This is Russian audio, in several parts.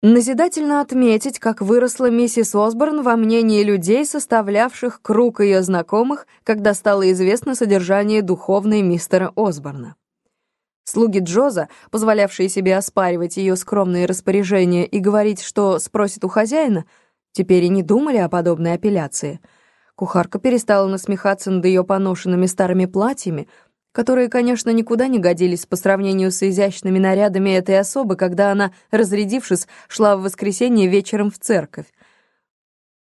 Назидательно отметить, как выросла миссис Осборн во мнении людей, составлявших круг ее знакомых, когда стало известно содержание духовной мистера Осборна. Слуги Джоза, позволявшие себе оспаривать ее скромные распоряжения и говорить, что спросит у хозяина, теперь и не думали о подобной апелляции. Кухарка перестала насмехаться над ее поношенными старыми платьями, которые, конечно, никуда не годились по сравнению с изящными нарядами этой особы, когда она, разрядившись, шла в воскресенье вечером в церковь.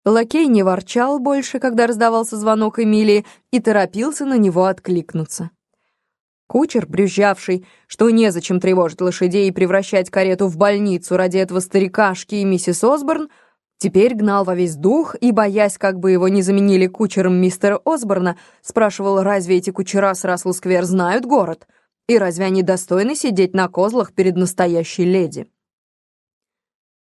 Лакей не ворчал больше, когда раздавался звонок Эмилии, и торопился на него откликнуться. Кучер, брюзжавший, что незачем тревожить лошадей и превращать карету в больницу ради этого старикашки и миссис Осборн, Теперь гнал во весь дух и, боясь, как бы его не заменили кучером мистера Осборна, спрашивал, разве эти кучера с Рассел-сквер знают город? И разве они достойны сидеть на козлах перед настоящей леди?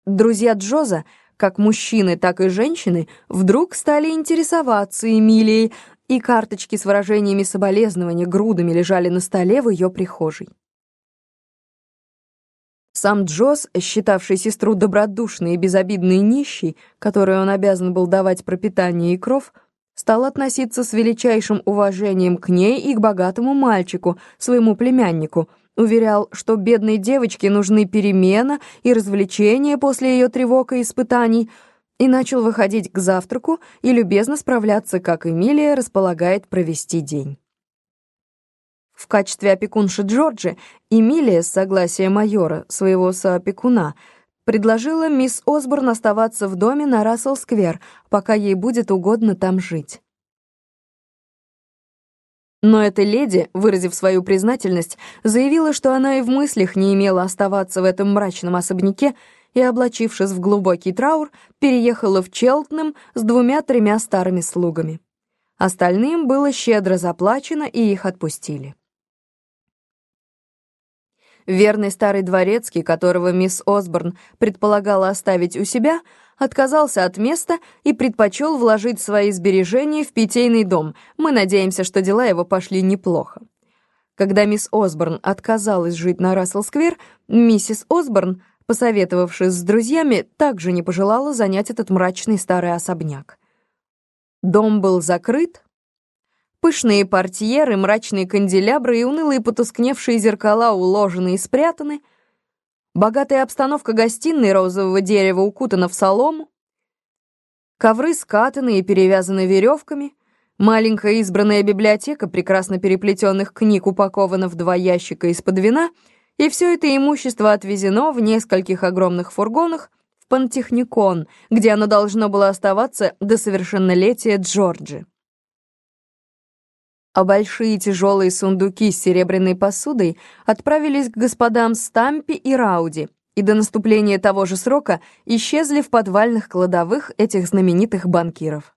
Друзья Джоза, как мужчины, так и женщины, вдруг стали интересоваться Эмилией, и карточки с выражениями соболезнования грудами лежали на столе в ее прихожей. Сам Джосс, считавший сестру добродушной и безобидной нищей, которой он обязан был давать пропитание и кров, стал относиться с величайшим уважением к ней и к богатому мальчику, своему племяннику, уверял, что бедной девочке нужны перемена и развлечения после ее тревог и испытаний, и начал выходить к завтраку и любезно справляться, как Эмилия располагает провести день. В качестве опекунши Джорджи Эмилия, с согласия майора, своего соопекуна, предложила мисс Осборн оставаться в доме на Рассел-сквер, пока ей будет угодно там жить. Но эта леди, выразив свою признательность, заявила, что она и в мыслях не имела оставаться в этом мрачном особняке и, облачившись в глубокий траур, переехала в Челтнем с двумя-тремя старыми слугами. Остальным было щедро заплачено, и их отпустили. Верный старый дворецкий, которого мисс Осборн предполагала оставить у себя, отказался от места и предпочел вложить свои сбережения в питейный дом. Мы надеемся, что дела его пошли неплохо. Когда мисс Осборн отказалась жить на Рассел-сквер, миссис Осборн, посоветовавшись с друзьями, также не пожелала занять этот мрачный старый особняк. Дом был закрыт, Пышные портьеры, мрачные канделябры и унылые потускневшие зеркала уложены и спрятаны. Богатая обстановка гостиной розового дерева укутана в солому. Ковры скатаны и перевязаны веревками. Маленькая избранная библиотека прекрасно переплетенных книг упакована в два ящика из-под вина, и все это имущество отвезено в нескольких огромных фургонах в Пантехникон, где оно должно было оставаться до совершеннолетия Джорджи а большие тяжелые сундуки с серебряной посудой отправились к господам Стампи и Рауди, и до наступления того же срока исчезли в подвальных кладовых этих знаменитых банкиров.